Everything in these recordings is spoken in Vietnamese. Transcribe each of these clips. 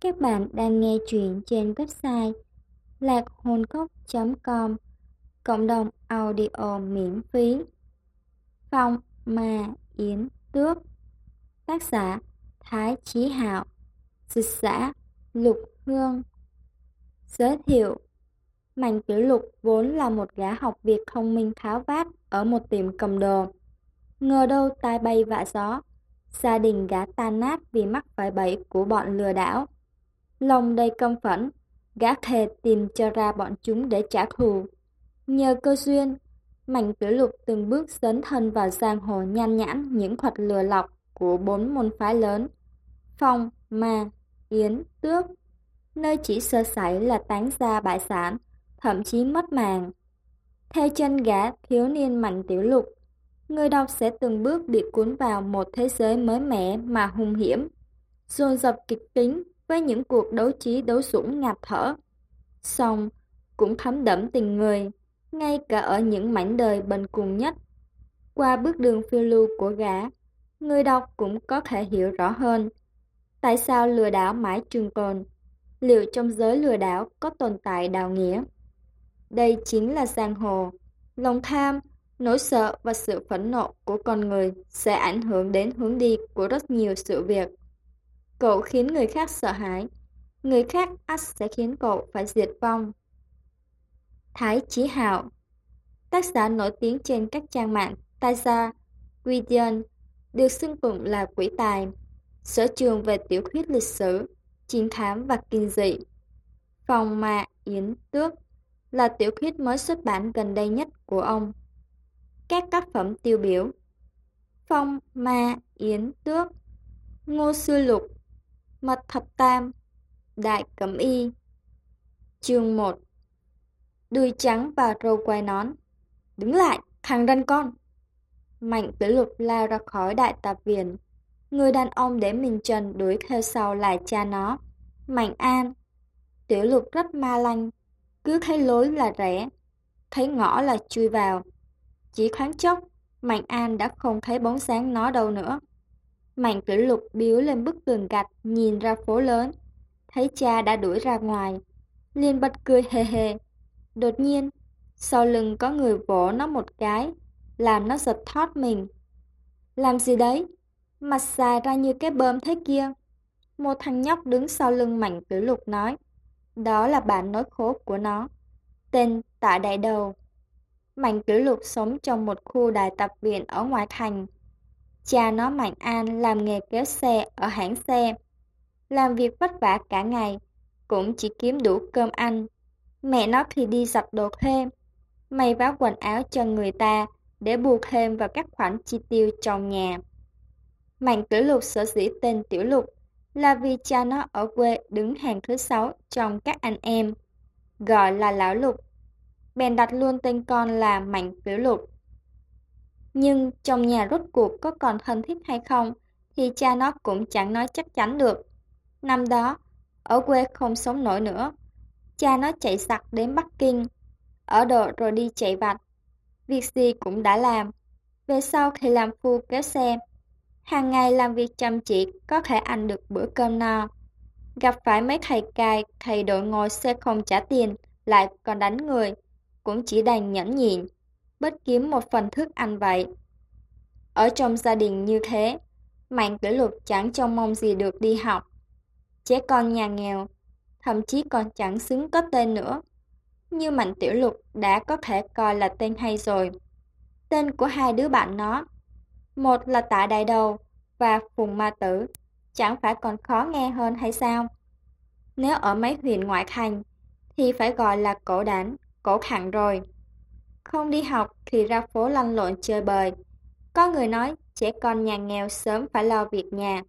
Các bạn đang nghe chuyện trên website lạc hồn cốc.com Cộng đồng audio miễn phí Phong Ma Yến Tước Tác giả Thái Chí Hạo Dịch giả Lục Hương Giới thiệu Mạnh Tiểu Lục vốn là một gã học việc thông minh tháo vát ở một tiệm cầm đồ. Ngờ đâu tai bay vạ gió, gia đình gã tan nát vì mắc phải bẫy của bọn lừa đảo. Lòng đầy căm phẫn, gã thề tìm cho ra bọn chúng để trả thù. Nhờ cơ duyên, Mạnh Tiểu Lục từng bước dấn thân vào giang hồ nhan nhãn những thuật lừa lọc của bốn môn phái lớn. Phong, Ma, Yến, Tước, nơi chỉ sơ sẩy là tán ra bại sản, thậm chí mất mạng. Theo chân gã thiếu niên Mạnh Tiểu Lục, người đọc sẽ từng bước bị cuốn vào một thế giới mới mẻ mà hung hiểm, dồn dập kịch tính với những cuộc đấu trí đấu dũng ngạt thở. Xong, cũng thấm đẫm tình người, ngay cả ở những mảnh đời bần cùng nhất. Qua bước đường phiêu lưu của gã, người đọc cũng có thể hiểu rõ hơn tại sao lừa đảo mãi trường tồn. Liệu trong giới lừa đảo có tồn tại đạo nghĩa? Đây chính là giang hồ. Lòng tham, nỗi sợ và sự phẫn nộ của con người sẽ ảnh hưởng đến hướng đi của rất nhiều sự việc. Cậu khiến người khác sợ hãi, người khác ắt sẽ khiến cậu phải diệt vong. Thái Chí Hạo Tác giả nổi tiếng trên các trang mạng Taisa, Guidian, được xưng tụng là quỷ tài, sở trường về tiểu thuyết lịch sử, chiến thám và kinh dị. Phòng Mạ Yến Tước là tiểu thuyết mới xuất bản gần đây nhất của ông. Các tác phẩm tiêu biểu Phong Ma Yến Tước Ngô Sư Lục Mật Thập Tam Đại Cẩm Y. Chương 1 Đuôi trắng và râu quai nón. Đứng lại, thằng ranh con. Mạnh tử lục lao ra khỏi đại tạp viện. Người đàn ông để mình trần đuổi theo sau là cha nó Mạnh An. Tiểu lục rất ma lanh cứ thấy lối là rẽ, thấy ngõ là chui vào. Chỉ thoáng chốc, Mạnh An đã không thấy bóng sáng nó đâu nữa. Mạnh tử lục biếu lên bức tường gạch nhìn ra phố lớn, thấy cha đã đuổi ra ngoài, liền bật cười hề hề. Đột nhiên, sau lưng có người vỗ nó một cái, làm nó giật thót mình. Làm gì đấy? Mặt xài ra như cái bơm thế kia. Một thằng nhóc đứng sau lưng mạnh tử lục nói. Đó là bản nói khố của nó. Tên Tạ Đại Đầu. Mạnh Tử Lục sống trong một khu đài tập viện ở ngoài thành. Cha nó Mạnh An làm nghề kéo xe ở hãng xe. Làm việc vất vả cả ngày, cũng chỉ kiếm đủ cơm ăn. Mẹ nó thì đi giặt đồ thêm, may vá quần áo cho người ta để bù thêm vào các khoản chi tiêu trong nhà. Mạnh Tử Lục sở dĩ tên Tiểu Lục là vì cha nó ở quê đứng hàng thứ sáu trong các anh em, gọi là Lão Lục. Bèn đặt luôn tên con là Mạnh Tiểu Lục. Nhưng trong nhà rốt cuộc có còn thân thiết hay không thì cha nó cũng chẳng nói chắc chắn được. Năm đó, ở quê không sống nổi nữa. Cha nó chạy sặc đến Bắc Kinh, ở độ rồi đi chạy vặt. Việc gì cũng đã làm. Về sau thì làm phu kéo xe, hàng ngày làm việc chăm chỉ có thể ăn được bữa cơm no. Gặp phải mấy thầy cai, thầy đội ngồi xe không trả tiền, lại còn đánh người, cũng chỉ đành nhẫn nhịn, bất kiếm một phần thức ăn vậy. Ở trong gia đình như thế, Mạnh kỷ Lục chẳng trông mong gì được đi học. Trẻ con nhà nghèo, thậm chí còn chẳng xứng có tên nữa. Như Mạnh Tiểu Lục đã có thể coi là tên hay rồi. Tên của hai đứa bạn nó một là tạ đại đầu và phùng ma tử, chẳng phải còn khó nghe hơn hay sao? Nếu ở mấy huyện ngoại thành, thì phải gọi là cổ đản, cổ khẳng rồi. Không đi học thì ra phố lăn lộn chơi bời. Có người nói trẻ con nhà nghèo sớm phải lo việc nhà.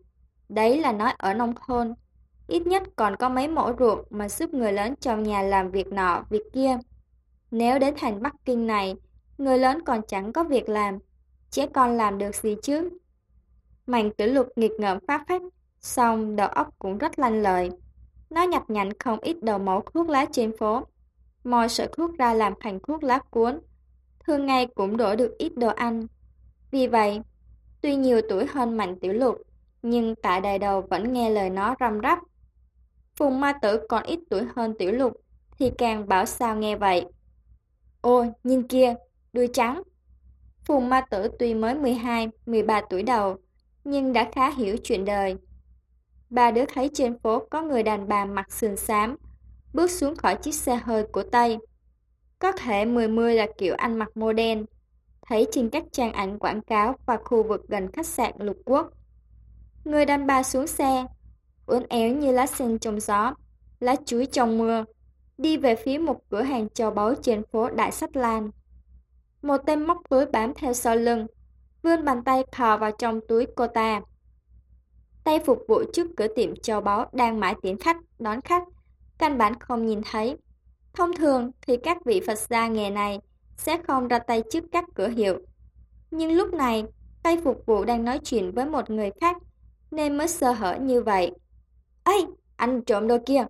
Đấy là nói ở nông thôn. Ít nhất còn có mấy mẫu ruộng mà giúp người lớn trong nhà làm việc nọ, việc kia. Nếu đến thành Bắc Kinh này, người lớn còn chẳng có việc làm, trẻ con làm được gì chứ? Mạnh tử lục nghịch ngợm phát phách, xong đầu óc cũng rất lanh lợi. Nó nhập nhạnh không ít đầu mẫu thuốc lá trên phố. Moi sợi thuốc ra làm thành thuốc lá cuốn. Thường ngày cũng đổ được ít đồ ăn. Vì vậy, tuy nhiều tuổi hơn mạnh tiểu lục, nhưng tại đài đầu vẫn nghe lời nó răm rắp. Phùng ma tử còn ít tuổi hơn tiểu lục, thì càng bảo sao nghe vậy. Ôi, nhìn kia, đuôi trắng. Phùng ma tử tuy mới 12, 13 tuổi đầu, nhưng đã khá hiểu chuyện đời. Ba đứa thấy trên phố có người đàn bà mặc sườn xám, bước xuống khỏi chiếc xe hơi của Tây. Có thể mười mươi là kiểu ăn mặc mô đen, thấy trên các trang ảnh quảng cáo và khu vực gần khách sạn lục quốc. Người đàn bà xuống xe, uốn éo như lá sen trong gió, lá chuối trong mưa, đi về phía một cửa hàng châu báu trên phố Đại Sách Lan. Một tên móc túi bám theo sau lưng, vươn bàn tay thò vào trong túi cô ta. Tay phục vụ trước cửa tiệm châu báu đang mãi tiến khách, đón khách, căn bản không nhìn thấy. Thông thường thì các vị Phật gia nghề này sẽ không ra tay trước các cửa hiệu. Nhưng lúc này, tay phục vụ đang nói chuyện với một người khác, nên mới sơ hở như vậy. Ê, anh trộm đồ kia!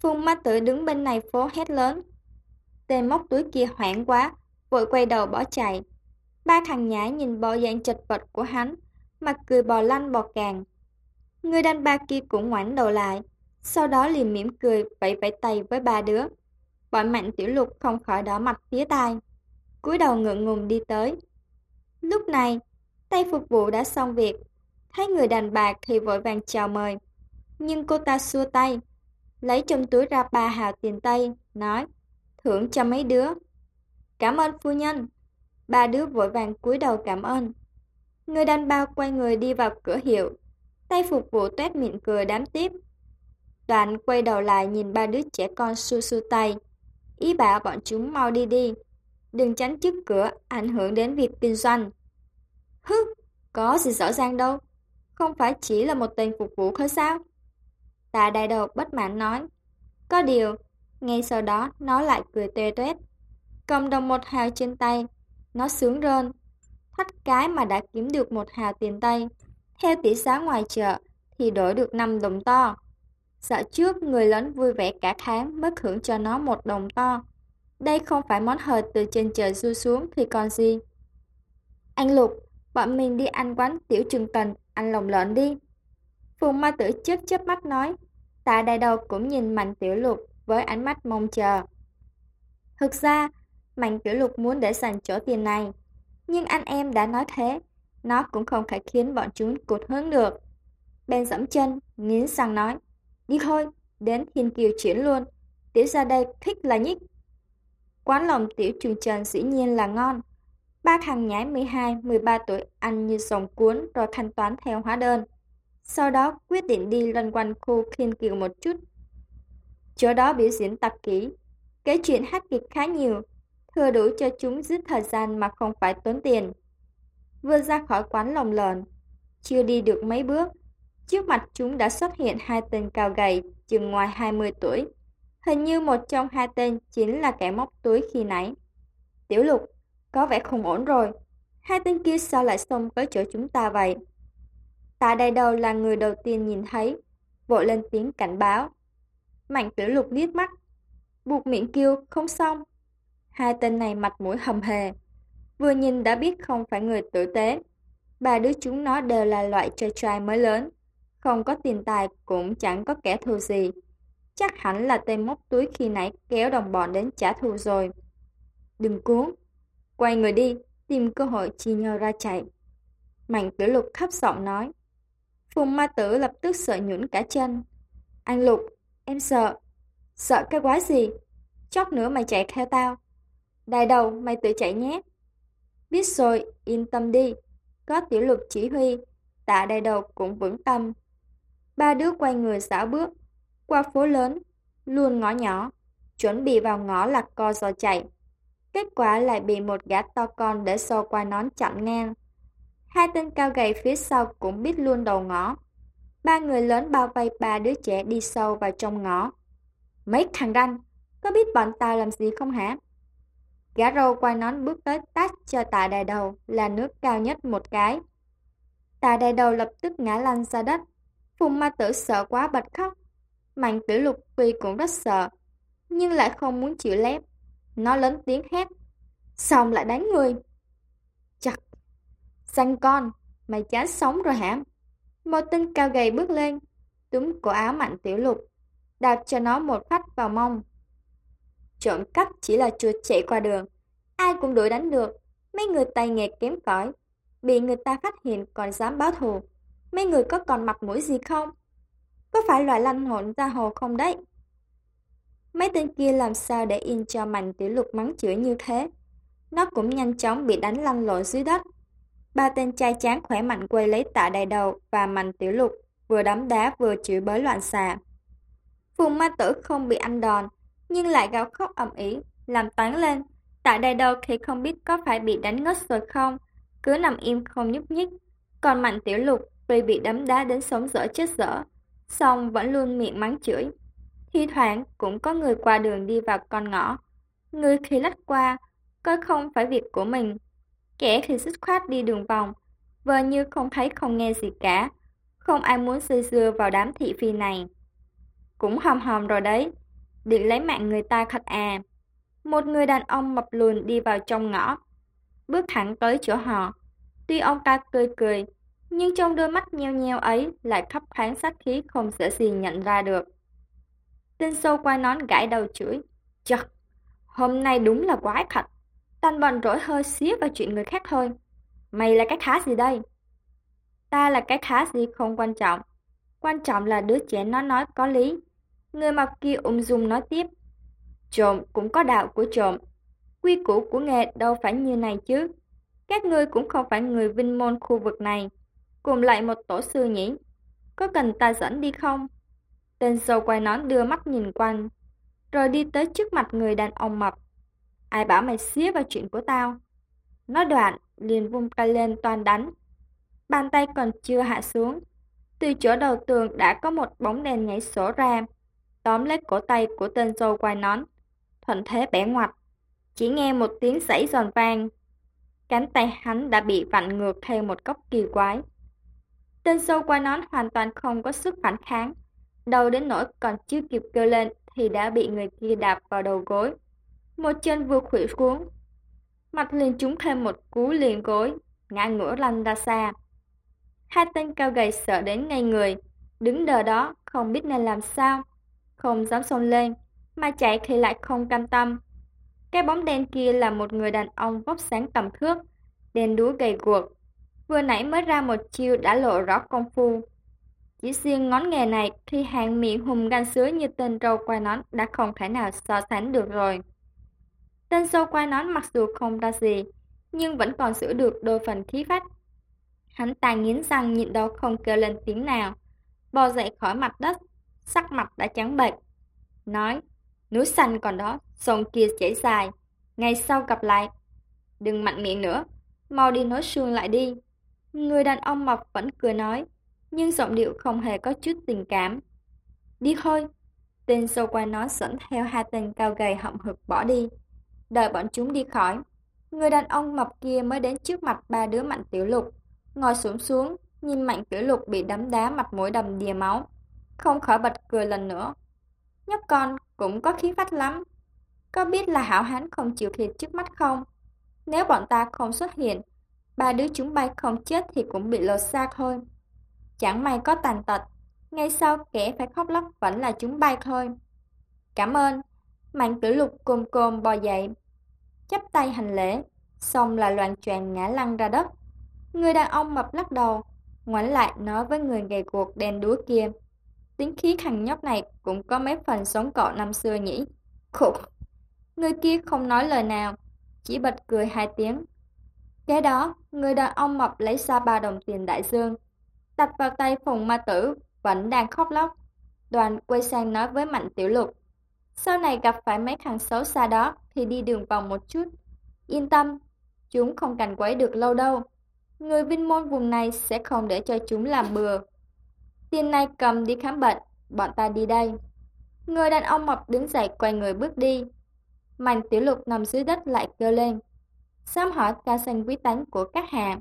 Phùng ma tử đứng bên này phố hét lớn. Tên móc túi kia hoảng quá, vội quay đầu bỏ chạy. Ba thằng nhãi nhìn bộ dạng chật vật của hắn, mặt cười bò lăn bò càng. Người đàn bà kia cũng ngoảnh đầu lại, sau đó liền mỉm cười vẫy vẫy tay với ba đứa. Bọn mạnh tiểu lục không khỏi đỏ mặt tía tai, cúi đầu ngượng ngùng đi tới. Lúc này, tay phục vụ đã xong việc, thấy người đàn bà thì vội vàng chào mời. Nhưng cô ta xua tay, lấy trong túi ra ba hào tiền tây, nói, thưởng cho mấy đứa. Cảm ơn phu nhân. Ba đứa vội vàng cúi đầu cảm ơn. Người đàn bà quay người đi vào cửa hiệu, tay phục vụ tuét miệng cười đám tiếp. Đoạn quay đầu lại nhìn ba đứa trẻ con su su tay, ý bảo bọn chúng mau đi đi, đừng tránh trước cửa ảnh hưởng đến việc kinh doanh. Hứ, có gì rõ ràng đâu, không phải chỉ là một tên phục vụ thôi sao? Tạ đại đầu bất mãn nói. Có điều, ngay sau đó nó lại cười tê tuét. Cầm đồng một hào trên tay, nó sướng rơn. Thách cái mà đã kiếm được một hào tiền tay. Theo tỷ giá ngoài chợ thì đổi được 5 đồng to. Dạo trước người lớn vui vẻ cả tháng mới thưởng cho nó một đồng to. Đây không phải món hời từ trên trời rơi xuống thì còn gì. Anh Lục, bọn mình đi ăn quán tiểu trường tần, ăn lòng lợn đi. Phùng ma tử chớp chớp mắt nói. Tạ đại đầu cũng nhìn Mạnh Tiểu Lục với ánh mắt mong chờ. Thực ra, Mạnh Tiểu Lục muốn để dành chỗ tiền này. Nhưng anh em đã nói thế, nó cũng không thể khiến bọn chúng cụt hướng được. Ben dẫm chân, nghiến răng nói. Đi thôi, đến Thiên Kiều chuyển luôn. Tiểu ra đây thích là nhích. Quán lòng tiểu trường trần dĩ nhiên là ngon. Ba thằng nhái 12, 13 tuổi ăn như sòng cuốn rồi thanh toán theo hóa đơn sau đó quyết định đi loanh quanh khu Thiên Kiều một chút. Chỗ đó biểu diễn tập kỹ, kể chuyện hát kịch khá nhiều, thừa đủ cho chúng giết thời gian mà không phải tốn tiền. Vừa ra khỏi quán lồng lợn, chưa đi được mấy bước, trước mặt chúng đã xuất hiện hai tên cao gầy, chừng ngoài 20 tuổi. Hình như một trong hai tên chính là kẻ móc túi khi nãy. Tiểu lục, có vẻ không ổn rồi. Hai tên kia sao lại xông tới chỗ chúng ta vậy? Tạ đại đầu là người đầu tiên nhìn thấy, vội lên tiếng cảnh báo. Mạnh tiểu lục liếc mắt, buộc miệng kêu không xong. Hai tên này mặt mũi hầm hề, vừa nhìn đã biết không phải người tử tế. Ba đứa chúng nó đều là loại trai trai mới lớn, không có tiền tài cũng chẳng có kẻ thù gì. Chắc hẳn là tên móc túi khi nãy kéo đồng bọn đến trả thù rồi. Đừng cuốn, quay người đi, tìm cơ hội chia nhau ra chạy. Mạnh tiểu lục khắp giọng nói. Phùng ma tử lập tức sợ nhũn cả chân. Anh Lục, em sợ. Sợ cái quái gì? Chốc nữa mày chạy theo tao. Đại đầu, mày tự chạy nhé. Biết rồi, yên tâm đi. Có tiểu lục chỉ huy, tạ đại đầu cũng vững tâm. Ba đứa quay người xảo bước, qua phố lớn, luôn ngõ nhỏ, chuẩn bị vào ngõ lạc co giò chạy. Kết quả lại bị một gã to con để xô qua nón chặn ngang. Hai tên cao gầy phía sau cũng biết luôn đầu ngõ. Ba người lớn bao vây ba đứa trẻ đi sâu vào trong ngõ. Mấy thằng ranh, có biết bọn tao làm gì không hả? Gã râu quay nón bước tới tát cho tạ đại đầu là nước cao nhất một cái. Tạ đại đầu lập tức ngã lăn ra đất. Phùng ma tử sợ quá bật khóc. Mạnh tử lục tuy cũng rất sợ, nhưng lại không muốn chịu lép. Nó lớn tiếng hét. Xong lại đánh người. Chặt Xanh con, mày chán sống rồi hả? Một tên cao gầy bước lên, túm cổ áo mạnh tiểu lục, đạp cho nó một phát vào mông. Trộm cắp chỉ là chuột chạy qua đường, ai cũng đuổi đánh được, mấy người tay nghề kém cỏi, bị người ta phát hiện còn dám báo thù. Mấy người có còn mặt mũi gì không? Có phải loại lanh hồn ra hồ không đấy? Mấy tên kia làm sao để yên cho mạnh tiểu lục mắng chửi như thế? Nó cũng nhanh chóng bị đánh lăn lộn dưới đất. Ba tên trai tráng khỏe mạnh quay lấy tạ đầy đầu và mạnh tiểu lục, vừa đấm đá vừa chửi bới loạn xạ. Phùng ma tử không bị ăn đòn, nhưng lại gào khóc ầm ĩ, làm toán lên. Tạ đầy đầu thì không biết có phải bị đánh ngất rồi không, cứ nằm im không nhúc nhích. Còn mạnh tiểu lục vì bị đấm đá đến sống dở chết dở, xong vẫn luôn miệng mắng chửi. Thi thoảng cũng có người qua đường đi vào con ngõ. Người khi lách qua, coi không phải việc của mình. Kẻ thì xích khoát đi đường vòng, vờ như không thấy không nghe gì cả. Không ai muốn xây dưa vào đám thị phi này. Cũng hòm hòm rồi đấy, định lấy mạng người ta thật à. Một người đàn ông mập lùn đi vào trong ngõ, bước thẳng tới chỗ họ. Tuy ông ta cười cười, nhưng trong đôi mắt nheo nheo ấy lại khắp thoáng sát khí không dễ gì nhận ra được. Tên sâu qua nón gãi đầu chửi. Chật, hôm nay đúng là quái thật. tan bọn rỗi hơi xía vào chuyện người khác thôi. Mày là cái khá gì đây? Ta là cái khá gì không quan trọng. Quan trọng là đứa trẻ nó nói có lý. Người mặc kia ung dung nói tiếp. Trộm cũng có đạo của trộm. Quy củ của nghề đâu phải như này chứ. Các ngươi cũng không phải người vinh môn khu vực này. Cùng lại một tổ sư nhỉ? Có cần ta dẫn đi không? Tên sâu quay nón đưa mắt nhìn quanh, rồi đi tới trước mặt người đàn ông mập. Ai bảo mày xía vào chuyện của tao? nói đoạn, liền vung tay lên toàn đánh. Bàn tay còn chưa hạ xuống. Từ chỗ đầu tường đã có một bóng đèn nhảy sổ ra, tóm lấy cổ tay của tên dâu quay nón. Thuận thế bẻ ngoặt. Chỉ nghe một tiếng sảy giòn vang. Cánh tay hắn đã bị vặn ngược theo một góc kỳ quái. Tên sâu quay nón hoàn toàn không có sức phản kháng. Đầu đến nỗi còn chưa kịp kêu lên thì đã bị người kia đạp vào đầu gối. Một chân vừa khuỵu xuống. Mặt liền trúng thêm một cú liền gối, ngã ngửa lăn ra xa. Hai tên cao gầy sợ đến ngay người, đứng đờ đó không biết nên làm sao. Không dám xông lên, mà chạy thì lại không cam tâm. Cái bóng đen kia là một người đàn ông vóc sáng tầm thước, đen đúa gầy guộc. Vừa nãy mới ra một chiêu đã lộ rõ công phu. Chỉ riêng ngón nghề này thì hàng miệng hùng gan sứa như tên râu quai nón đã không thể nào so sánh được rồi. Tên râu quai nón mặc dù không ra gì, nhưng vẫn còn giữ được đôi phần khí phách. Hắn ta nghiến răng nhịn đau không kêu lên tiếng nào, bò dậy khỏi mặt đất, sắc mặt đã trắng bệch. Nói, núi xanh còn đó, sông kia chảy dài, ngày sau gặp lại. Đừng mạnh miệng nữa, mau đi nói xương lại đi. Người đàn ông mập vẫn cười nói, nhưng giọng điệu không hề có chút tình cảm. Đi thôi. Tên sâu quay nó dẫn theo hai tên cao gầy hậm hực bỏ đi. Đợi bọn chúng đi khỏi. Người đàn ông mập kia mới đến trước mặt ba đứa mạnh tiểu lục. Ngồi xuống xuống, nhìn mạnh tiểu lục bị đấm đá mặt mũi đầm đìa máu. Không khỏi bật cười lần nữa. Nhóc con cũng có khí phách lắm. Có biết là hảo hán không chịu thiệt trước mắt không? Nếu bọn ta không xuất hiện, ba đứa chúng bay không chết thì cũng bị lột xác thôi. Chẳng may có tàn tật, ngay sau kẻ phải khóc lóc vẫn là chúng bay thôi. Cảm ơn, mạnh tử lục cồm cồm bò dậy, chắp tay hành lễ, xong là loạn choạng ngã lăn ra đất. Người đàn ông mập lắc đầu, ngoảnh lại nói với người gầy cuộc đen đúa kia. Tính khí thằng nhóc này cũng có mấy phần sống cọ năm xưa nhỉ. Khục! Người kia không nói lời nào, chỉ bật cười hai tiếng. Kế đó, người đàn ông mập lấy ra ba đồng tiền đại dương, đặt vào tay Phùng Ma Tử, vẫn đang khóc lóc. Đoàn quay sang nói với Mạnh Tiểu Lục. Sau này gặp phải mấy thằng xấu xa đó thì đi đường vòng một chút. Yên tâm, chúng không cành quấy được lâu đâu. Người vinh môn vùng này sẽ không để cho chúng làm bừa. Tiền này cầm đi khám bệnh, bọn ta đi đây. Người đàn ông mập đứng dậy quay người bước đi. Mạnh tiểu lục nằm dưới đất lại kêu lên. Sám hỏi ca sinh quý tánh của các hạ.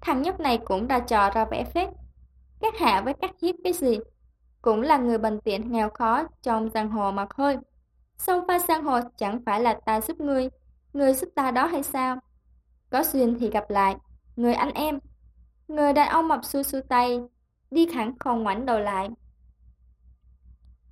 Thằng nhóc này cũng đã trò ra vẻ phết. Các hạ với các hiếp cái gì? Cũng là người bần tiện nghèo khó trong giang hồ mà thôi. Sông pha giang hồ chẳng phải là ta giúp ngươi, người giúp ta đó hay sao? Có duyên thì gặp lại, người anh em. Người đàn ông mập xu xu tay, đi thẳng không ngoảnh đầu lại.